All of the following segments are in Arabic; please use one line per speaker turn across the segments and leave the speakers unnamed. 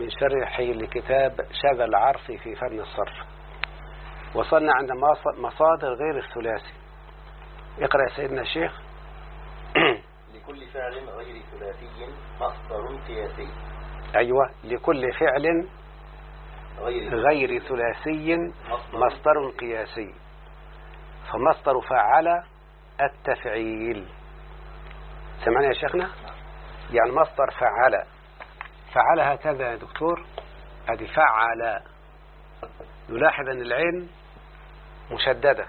من شرح لكتاب شذا العرف في فن الصرف. وصلنا عند مصادر غير الثلاثي. اقرأ يا سيدنا الشيخ.
لكل فعل غير ثلاثي مصدر قياسي.
أيوة لكل فعل
غير
غير ثلاثي مصدر قياسي. فمصدر فعل التفعيل. سمعنا يا شيخنا؟ يعني مصدر فعل فعل هكذا يا دكتور. ادي فعل نلاحظ أن العين مشددة.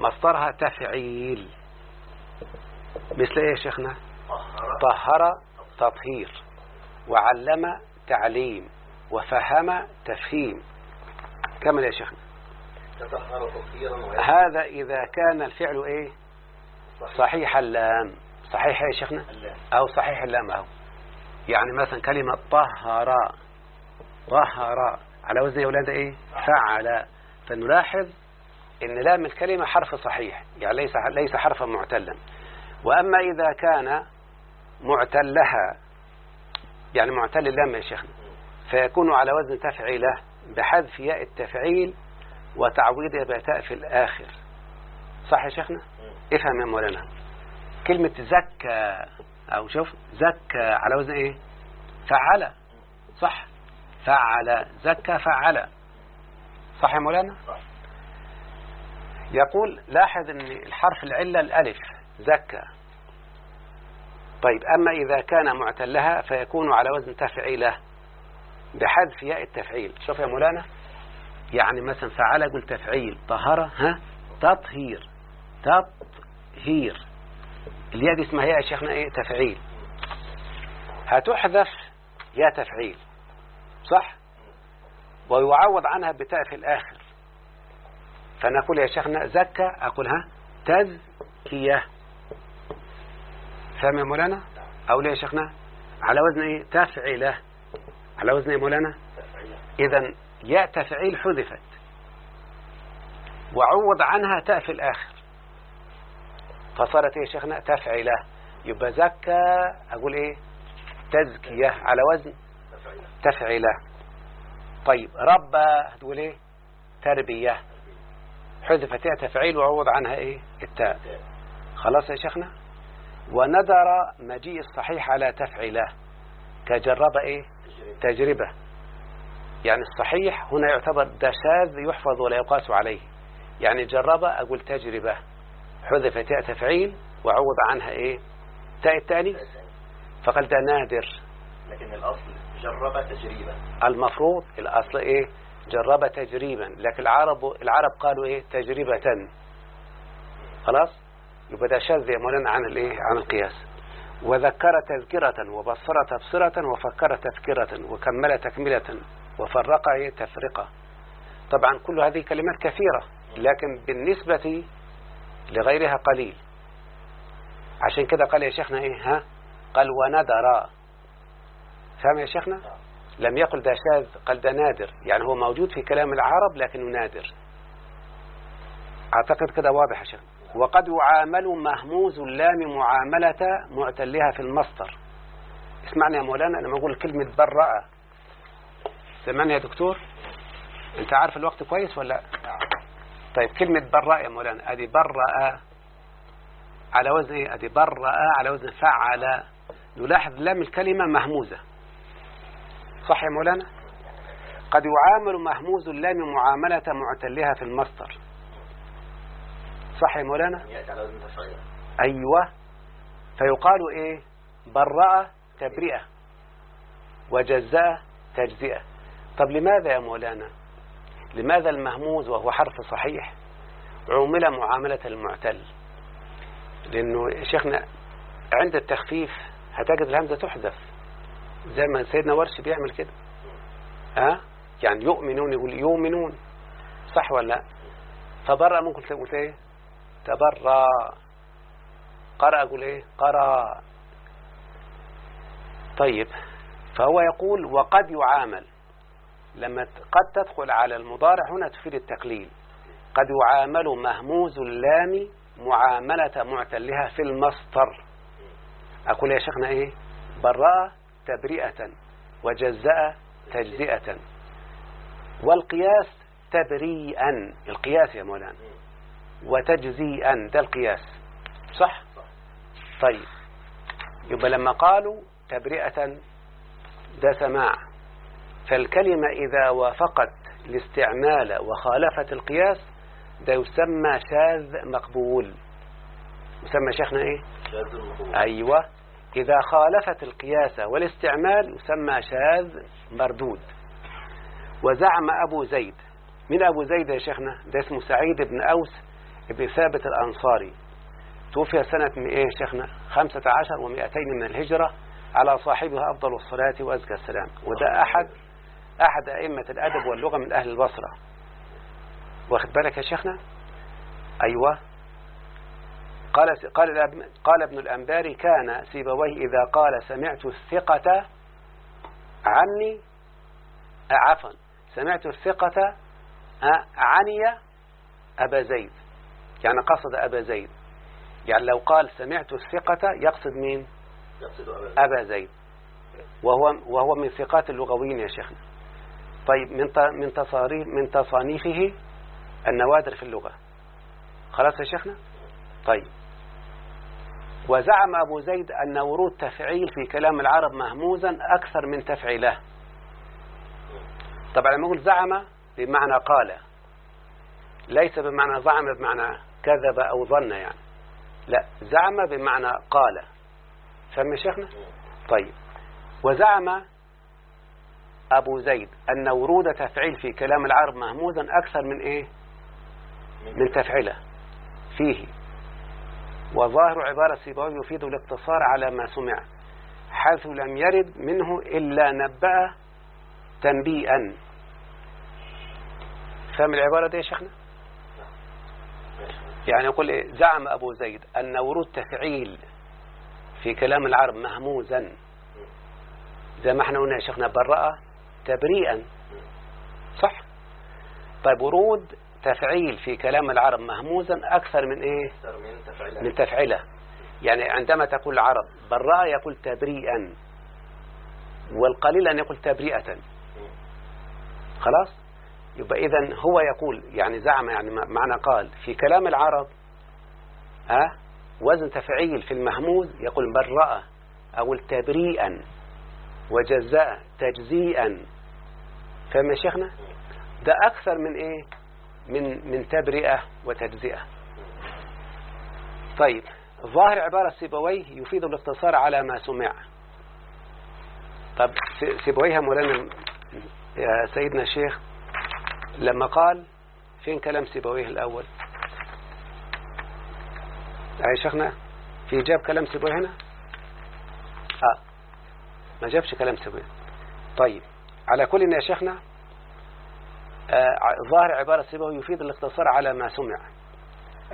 مصدرها تفعيل. مثل إيه يا شيخنا؟ طهر تطهير. وعلم تعليم. وفهم تفهيم. كمل يا شيخنا. هذا إذا كان الفعل إيه؟ صحيح اللام. صحيح يا شيخنا. أو صحيح اللام أهو. يعني مثلا كلمة طهر طهر. على وزن يا ولاد إيه؟ فعل. فنلاحظ إن لام الكلمة حرف صحيح يعني ليس ليس حرفا معتلا. وأما إذا كان معتلها يعني معتل اللام يا شيخنا فيكون على وزن تفعيله بحذف ياء التفعيل وتعويض بتاء في الآخر. صح يا شيخنا؟ افهم يا مولانا. كلمة زكى أو شوف زكى على وزن إيه؟ فعل. صح. فعل. زكى فعل. صح يا مولانا. يقول لاحظ إن الحرف العلة الألف زكى. طيب أما إذا كان معتلها فيكون على وزن تفعيلة بحذف ياء التفعيل. شوف يا مولانا. يعني مثلا فعل قل تفعيل. طهر ها؟ تطهير. تطهير. الياء دي اسمها يا شيخنا إيه؟ تفعيل. هتحذف يا تفعيل. صح؟ ويعوض عنها بتاء في الآخر. فنقول يا شيخنا زكى أقول ها تزكية. فاهم يا مولانا؟ ليه يا شيخنا؟ على وزن إيه؟ تفعيلة. على وزن إيه مولانا؟ اذا ياء تفعيل حذفت. وعوض عنها تاء في الآخر. فصارت إيه يا شيخنا؟ تفعيلة. يبقى زكى أقول إيه؟ تزكية على وزن تفعيلة. طيب ربى هتقول إيه؟ تربية. حذفت ياء تفعيل وعوض عنها إيه؟ التاء. خلاص يا شيخنا؟ وندر مجيء الصحيح على تفعيلة. كجرب إيه؟ تجربة. يعني الصحيح هنا يعتبر ده شاذ يحفظ ولا يقاس عليه. يعني جرب أقول تجربة. حذفت تاء تفعيل وعوض عنها إيه؟ تاء التاني فقال ده نادر.
لكن الأصل جرب تجريبا.
المفروض الأصل إيه؟ جرب تجريبا. لكن العرب العرب قالوا إيه؟ تجربة. خلاص؟ يبقى ده شاذ يا مولانا عن الإيه؟ عن القياس. وذكر تذكرة وبصر تبصرة وفكر تفكرة وكمل تكملة وفرق إيه؟ تفرقة. طبعا كل هذه كلمات كثيرة لكن بالنسبة لغيرها قليل. عشان كده قال يا شيخنا إيه؟ ها؟ قال وندر. فهم يا شيخنا؟ لم يقل ده شاذ قال ده نادر. يعني هو موجود في كلام العرب لكنه نادر. أعتقد كده واضح يا شيخ. وقد يعامل مهموز اللام معاملة معتلها في المصدر. اسمعني يا مولانا لما أقول كلمة برأ سمعني يا دكتور. أنت عارف الوقت كويس ولا؟ لا طيب كلمة برأ يا مولانا أدي برأ على وزن إيه؟ أدي برأ على وزن فعل. نلاحظ لام الكلمة مهموزة. صح يا مولانا؟ قد يعامل مهموز اللام معاملة معتلها في المصدر. صح يا مولانا؟ أيوة. فيقال إيه؟ برأ تبرئة وجزاء تجزئة. طب لماذا يا مولانا؟ لماذا المهموز وهو حرف صحيح عومل معاملة المعتل؟ لأنه شيخنا عند التخفيف هتجد الهمزة تحذف زي ما سيدنا ورش بيعمل كده. ها؟ يعني يؤمنون يقول يؤمنون. صح ولا لا؟ فبرأ ممكن تقول إيه؟ تبرأ قرأ أقول إيه؟ قرأ. طيب فهو يقول وقد يعامل. لما قد تدخل على المضارع هنا تفيد التقليل. قد يعامل مهموز اللام معاملة معتلها في المصدر. أقول يا شيخنا إيه؟ براء تبرئة وجزاء تجزئة. والقياس تبريئا. القياس يا مولانا. وتجزيئا. ده القياس. صح؟ طيب. يبقى لما قالوا تبرئة ده سماع. فالكلمة إذا وافقت الاستعمال وخالفت القياس ده يسمى شاذ مقبول. يسمى شيخنا إيه؟
شاذ المقبول
أيوه. إذا خالفت القياس والاستعمال يسمى شاذ مردود. وزعم أبو زيد. من أبو زيد يا شيخنا؟ ده اسمه سعيد بن أوس بن ثابت الأنصاري. توفي سنة من يا شيخنا؟ خمسة عشر ومئتين من الهجرة على صاحبها أفضل الصلاة وأزكى السلام. وده أحد أحد أئمة الأدب واللغة من أهل البصرة. واخد بالك يا شيخنا؟ أيوة. قال قال قال ابن الأنباري كان سيبويه إذا قال سمعت الثقة عني عفوا سمعت الثقة عني أبا زيد. يعني قصد أبا زيد. يعني لو قال سمعت الثقة يقصد مين؟
يقصد
أبا زيد. وهو وهو من ثقات اللغويين يا شيخنا. طيب من من تصاريف من تصانيفه النوادر في اللغة. خلاص يا شيخنا؟ طيب. وزعم أبو زيد أن ورود تفعيل في كلام العرب مهموزا أكثر من تفعيله. طبعا لما يقول زعم بمعنى قال. ليس بمعنى زعم بمعنى كذب أو ظن يعني. لا زعم بمعنى قال. فهم يا شيخنا؟ طيب. وزعم أبو زيد أن ورود تفعيل في كلام العرب مهموزا أكثر من إيه؟ من تفعيله. فيه. وظاهر عبارة سيبويه يفيد الاقتصار على ما سمع حيث لم يرد منه إلا نبأ تنبيئا. فهم العبارة دي يا شيخنا؟ يعني يقول إيه؟ زعم أبو زيد أن ورود تفعيل في كلام العرب مهموزا. زي ما إحنا قلنا يا شيخنا برأة تبريئا. صح؟ طيب ورود تفعيل في كلام العرب مهموزا أكثر من إيه؟
من تفعيله.
يعني عندما تقول العرب براء يقول تبريئا والقليل أن يقول تبرئة خلاص؟ يبقى إذا هو يقول يعني زعم يعني معنى قال في كلام العرب ها وزن تفعيل في المهموز يقول برأ أو تبريئا وجزاء. تجزيئا. فما شيخنا؟ ده أكثر من إيه؟ من من تبرئة وتجزئة. طيب ظاهر عبارة سيبويه يفيد الاقتصار على ما سمع. طب س- سيبويه مولانا يا سيدنا الشيخ لما قال فين كلام سيبويه الأول؟ يا شيخنا؟ في جاب كلام سيبويه هنا؟ آه ما جابش كلام سيبويه. طيب على كل يا شيخنا آه ظاهر عبارة سيبويه يفيد الاقتصار على ما سمع.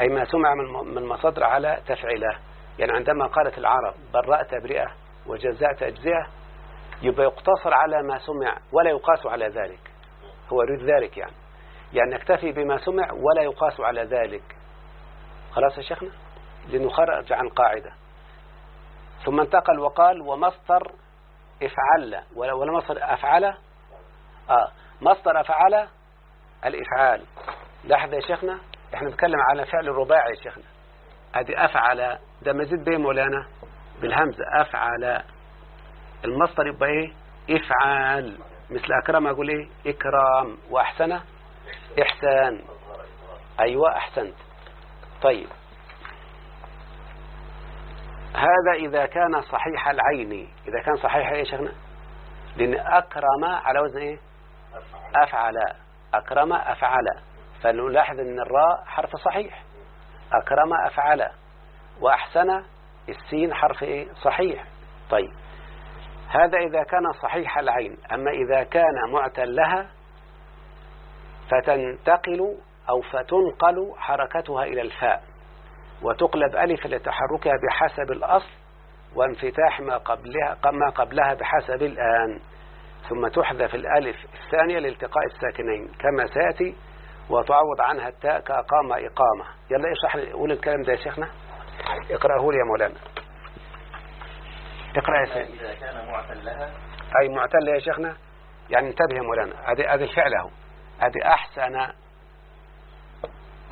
أي ما سمع من مصادر على تفعيله. يعني عندما قالت العرب براء تبرئة وجزاء تجزئة يبقى يقتصر على ما سمع ولا يقاس على ذلك. هو يريد ذلك يعني. يعني نكتفي بما سمع ولا يقاس على ذلك. خلاص يا شيخنا؟ لنخرج عن قاعدة. ثم انتقل وقال ومصدر إفعل ولا ولا مصدر أفعل؟ آه مصدر أفعل الإفعال. لاحظ يا شيخنا إحنا نتكلم على فعل الرباعي يا شيخنا. ادي أفعل ده مزيد بايه مولانا؟ بالهمزة. أفعل. المصدر يبقى إيه؟ إفعال. مثل أكرم أقول إيه؟ إكرام. وأحسن؟ إحسان. أيوه أحسنت. طيب. هذا إذا كان صحيح العين. إذا كان صحيح يا شيخنا؟ لأن أكرم على وزن إيه؟ أفعل. أكرم أفعل. فنلاحظ إن الراء حرف صحيح. أكرم أفعل. وأحسن السين حرف إيه؟ صحيح. طيب. هذا إذا كان صحيح العين. أما إذا كان معتلها فتنتقل أو فتنقل حركتها إلى الفاء. وتقلب ألف لتحركها بحسب الأصل وانفتاح ما قبلها, ما قبلها بحسب الآن. ثم تحذف الألف الثانية لالتقاء الساكنين. كما سيأتي وتعوض عنها التاء كأقام إقامة. يلا اشرح لي قول الكلام ده يا شيخنا. اقرأه لي يا مولانا. اقرأ يا سيدي.
إذا كان معتلها
أي معتل يا شيخنا؟ يعني انتبه يا مولانا هذه هذه الفعل اهو هذه أحسن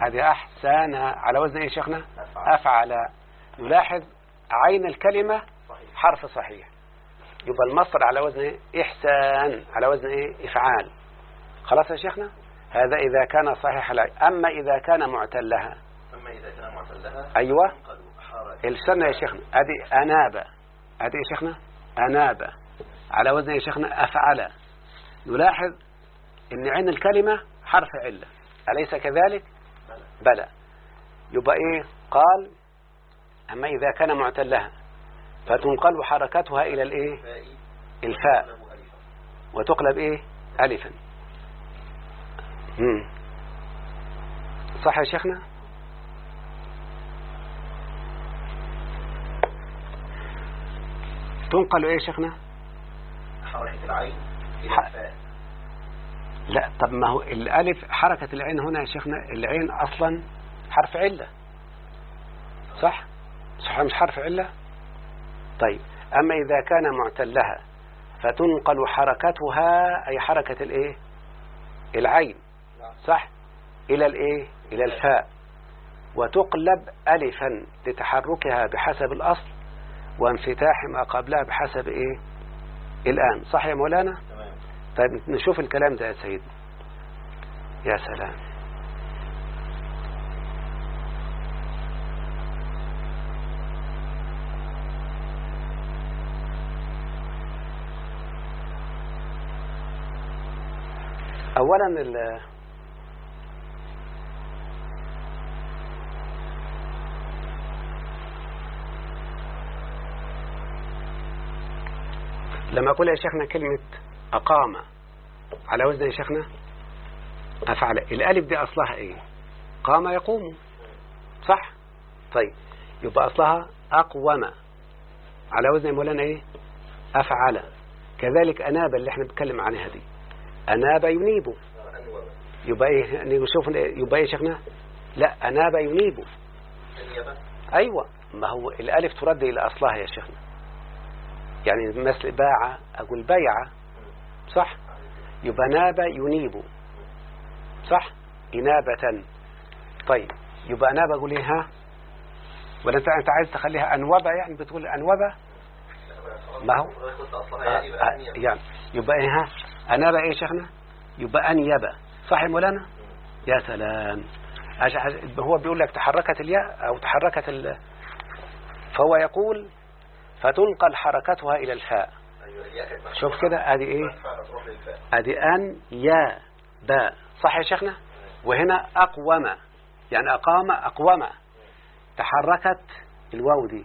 هذه أحسن على وزن إيه شيخنا؟
أفعل.
نلاحظ عين الكلمة حرف صحيح. يبقى المصدر على وزن إيه؟ إحسان. على وزن إيه؟ إفعال. خلاص يا شيخنا؟ هذا إذا كان صحيح العين أما إذا كان معتلها.
أما إذا كان معتلها
أيوة. السنة يا شيخنا. هذه أناب. هذه يا شيخنا؟ أناب. على وزن يا شيخنا؟ أفعل. نلاحظ أن عين الكلمة حرف علة أليس كذلك؟
بلى.
يبقى إيه؟ قال أما إذا كان معتلها فتنقل حركتها إلى الإيه؟
فاء
الفاء. وتقلب إيه؟ ألفا. مم. صح يا شيخنا؟ تنقل إيه يا شيخنا؟
حركة العين إلى الفاء.
لا طب ما هو الألف حركة العين هنا يا شيخنا العين أصلا حرف علة. صح؟ صح مش حرف علة؟ طيب أما إذا كان معتلها فتنقل حركتها أي حركة الإيه؟ العين. صح؟ إلى الإيه؟ إلى الفاء. وتقلب ألفا لتحركها بحسب الأصل وانفتاح ما قبلها بحسب إيه؟ الآن. صح يا مولانا؟ طيب نشوف الكلام ده يا سيدنا يا سلام. أولا ال لما أقول يا شيخنا كلمة أقام. على وزن يا شيخنا؟ أفعل. الألف دي أصلها إيه؟ قام يقوم. صح؟ طيب. يبقى أصلها أقوم. على وزن مولانا إيه؟ أفعل. كذلك أناب اللي إحنا بنتكلم عنها دي. أناب ينيب. يبقى إيه؟ نشوف يبقى إيه شيخنا؟ لا أناب ينيب. أيوة. ما هو الألف ترد إلى أصلها يا شيخنا. يعني مثل باع أقول بيع. صح؟ يبقى ناب ينيب. صح؟ إنابة. طيب يبقى ناب أقول إيه؟ ها؟ ولا أنت أنت عايز تخليها أنوبة يعني؟ بتقول أنوبة؟ ما هو؟
يعني يبقى
إيه؟ ها؟ أناب إيه شيخنا؟ يبقى أنيب. صح يا مولانا؟ يا سلام. هو بيقول لك تحركت الياء أو تحركت ال... فهو يقول فتنقل حركتها إلى الفاء. شوف كده ادي
إيه؟
ادي آن يا باء صح يا شيخنا؟ وهنا أقوم يعني أقام أقوم. تحركت الواو دي.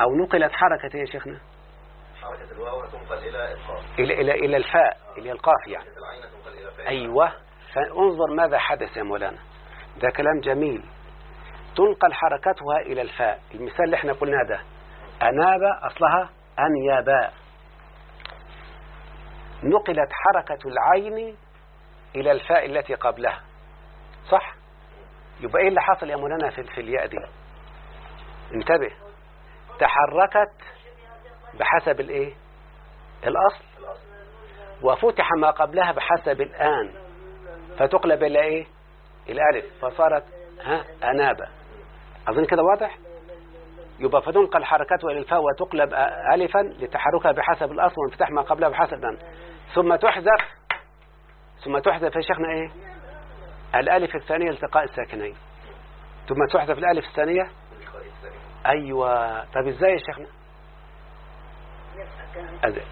أو نقلت حركة إيه يا شيخنا.
حركة الواو تنقل إلى القاف.
إلى إلى إلى الفاء هي القاف يعني.
إلى
أيوه. فانظر ماذا حدث يا مولانا. ده كلام جميل. تنقل حركتها إلى الفاء. المثال اللي إحنا قلناه ده. أناب أصلها انيابا نقلت حركة العين إلى الفاء التي قبلها. صح؟ يبقى إيه اللي حصل يا مولانا في, الياء دي؟ انتبه. تحركت بحسب الاصل
الأصل.
وفتح ما قبلها بحسب الآن. فتقلب إلى إيه؟ الألف فصارت ها؟ أنابة. أظن كده واضح؟ يبقى فتنقل حركته إلى الفاء وتقلب ألفا لتحركها بحسب الأصل وانفتاح ما قبلها بحسب. الآن ثم تحذف. ثم تحذف يا شيخنا إيه؟ الألف الثانية التقاء الساكنين. ثم تحذف الألف الثانية. أيوة. طب إزاي يا شيخنا؟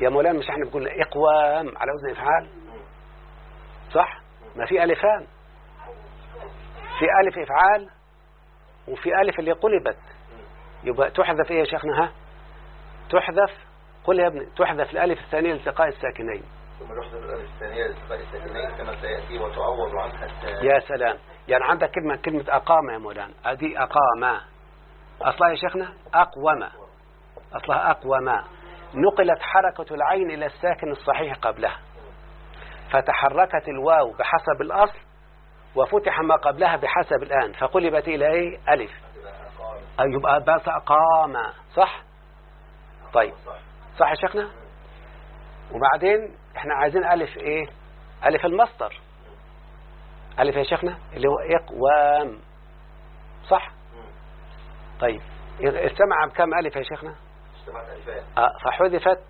يا مولانا مش إحنا بنقول إقوام على وزن إفعال؟ صح؟ ما في ألفان. في ألف إفعال وفي ألف اللي قلبت. يبقى تحذف إيه يا شيخنا؟ ها؟ تحذف قل يا ابني تحذف الألف الثانية لالتقاء الساكنين.
ثم يحذف الألف الثانية لالتقاء الساكنين كما سيأتي وتعوض عنها
يا سلام. يعني عندك كلمة كلمة أقام يا مولانا. أدي أقام. أصلها يا شيخنا؟ أقوم. أصلها أقوم. نقلت حركة العين إلى الساكن الصحيح قبلها. فتحركت الواو بحسب الأصل وفتح ما قبلها بحسب الآن. فقلبت إلى إيه؟ ألف. يبقى بس أقام. صح؟ طيب.
صح
يا شيخنا؟ وبعدين إحنا عايزين ألف إيه؟ ألف المصدر. ألف يا شيخنا اللي هو إقوام. صح؟ طيب. اجتمع بكم ألف يا شيخنا؟
اجتمعت ألفان
آه، فحذفت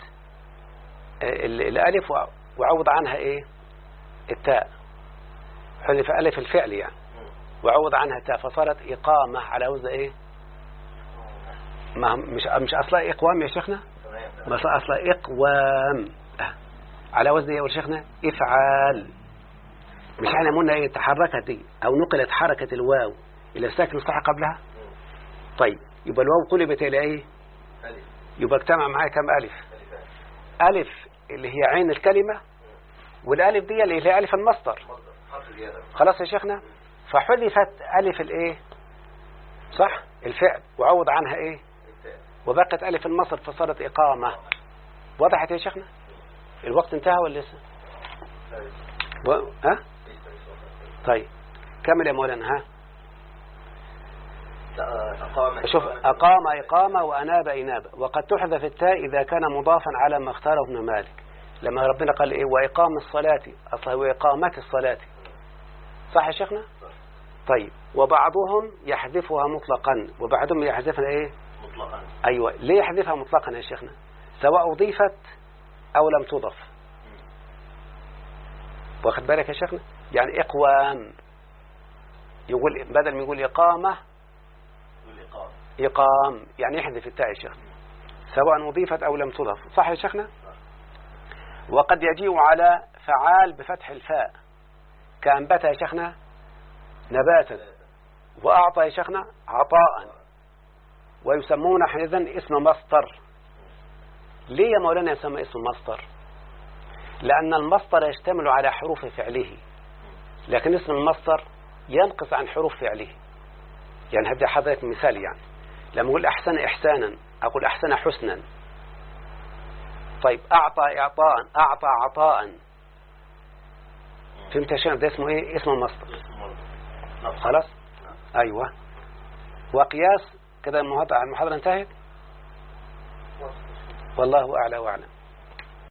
ال- الألف وع- وعوض عنها إيه؟ التاء. حذف ألف الفعل يعني. وعوض عنها التاء فصارت إقامة على وزن إيه؟ ما مش مش أصلا إقوام يا شيخنا؟ بس أصلا إقوام. على وزن يا شيخنا؟ إفعال مش إحنا قلنا إيه تحركت أو نقلت حركة الواو إلى الساكن الصح قبلها؟ طيب يبقى الواو قلبت إلى إيه؟
ألف.
يبقى اجتمع معايا كم ألف؟
ألفان
ألف. اللي هي عين الكلمة والألف دي اللي هي ألف المصدر. خلاص يا شيخنا؟ فحذفت ألف الإيه؟ صح؟ الفعل. وعوض عنها
التاء
وبقت ألف المصدر فصارت إقامة. وضحت يا شيخنا؟ الوقت انتهى ولا لسه. و... ها. طيب كمل يا مولانا ها؟
أقام
شوف أقام إقامة وأناب إنابة وقد تحذف التاء إذا كان مضافا على ما اختاره ابن مالك. لما ربنا قال إيه؟ وإقام الصلاة. أصلا وإقامة الصلاة. صح يا شيخنا؟ طيب وبعضهم يحذفها مطلقا. وبعضهم يحذفها إيه؟
مطلقا.
أيوة. ليه يحذفها مطلقا يا شيخنا؟ سواء أضيفت أو لم تضف. واخد بالك يا شيخنا؟ يعني إقوام. يقول بدل ما يقول إقامة إقام. يعني يحذف التاء يا شيخنا. سواء أضيفت أو لم تضف. صح يا شيخنا؟ وقد يجيء على فعال بفتح الفاء. كأنبت يا شيخنا نباتا. وأعطى يا شيخنا عطاء. ويسمون حينئذ اسم مصدر. ليه يا مولانا يسمى اسم مصدر؟ لأن المصدر يشتمل على حروف فعله. لكن اسم المصدر ينقص عن حروف فعله. يعني هبدأ حضرتك مثال يعني. لما أقول أحسن إحسانا أقول أحسن حسنا. طيب أعطى إعطاء أعطى عطاء فهمت يا شيخ؟ ده اسمه إيه؟
اسم نص.
خلاص؟ أيوة. وقياس كده المحاضرة انتهت؟ والله أعلى وأعلم.